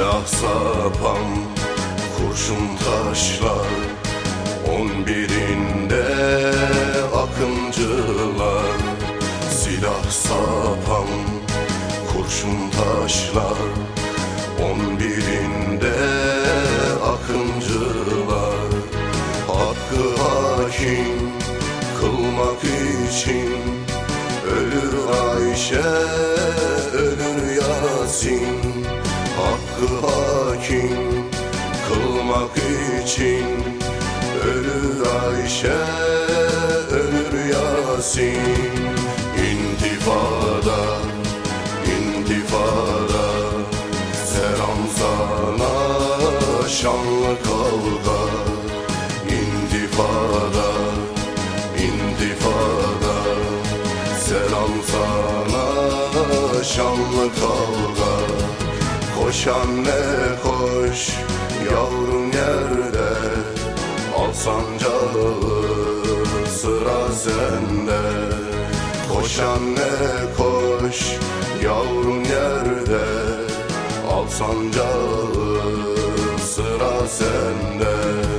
Silah sapan kurşun taşlar On birinde akıncılar. Silah sapan kurşun taşlar On birinde akıncılar. Hakkı hakim kılmak için Ölür Ayşe, ölür Yasin Hakkı hakim kılmak için Ölür Ayşe, ölür Yasin. İntifada, intifada Selam sana şanlı kavga. İntifada, intifada Selam sana şanlı kavga Koş anne koş yavrum yerde Al sancağı sıra sende. Koş anne koş yavrum yerde Al sancağı sıra sende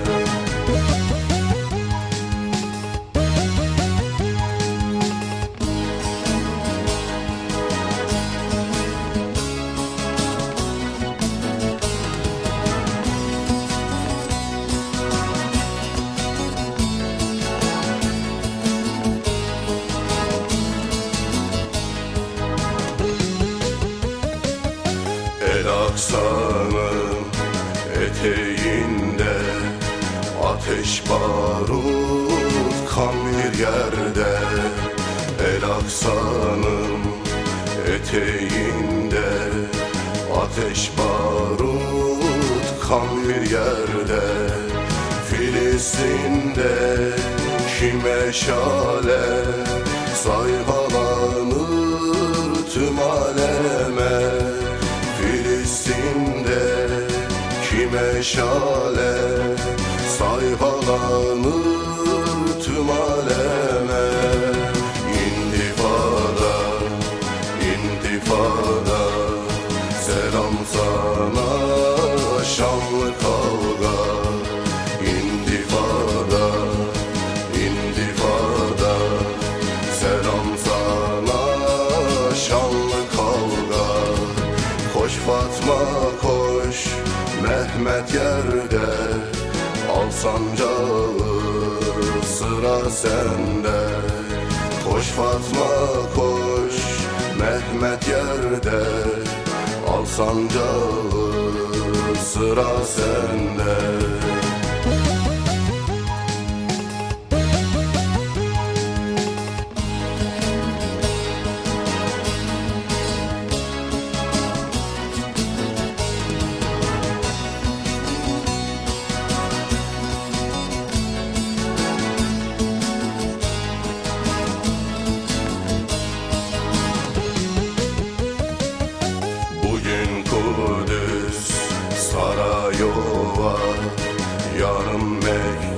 El aksanın eteğinde Ateş barut kan bir yerde. El aksanın eteğinde Ateş barut kan bir yerde. Filistin'de kime şale Sayfalanır tüm aleme kime şale sayfalanır tüm aleme. İntifada, intifada Selam sana şanlı kavga. İntifada, intifada Selam sana şanlı kavga. Koş Fatma koş Mehmet yerde Al sancağı sıra sende. Koş Fatma koş Mehmet yerde Al sancağı sıra sende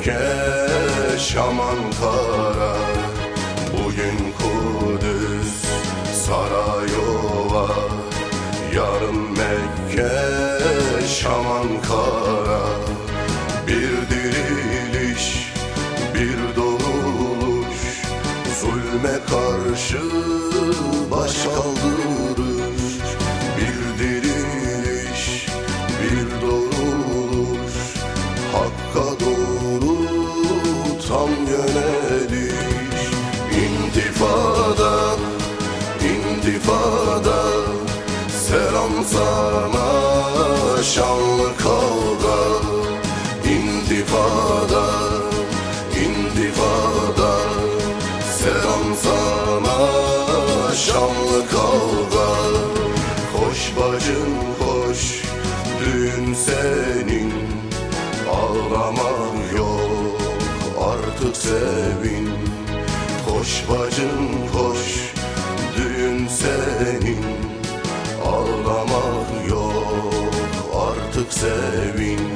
Mekke, Şam Ankara Bugün Kudüs, Sarayova Yarın Mekke, Şam Bir diriliş, bir doğruluş Zulme karşı baş kaldırır ifade Selam sana şanlı kavga. İntifada, intifada. Selam sana şanlı kavga. Hoş bacım hoş, düğün senin. Ağlama yok, artık sevin. Hoş bacım benim Ağlamak yok artık sevin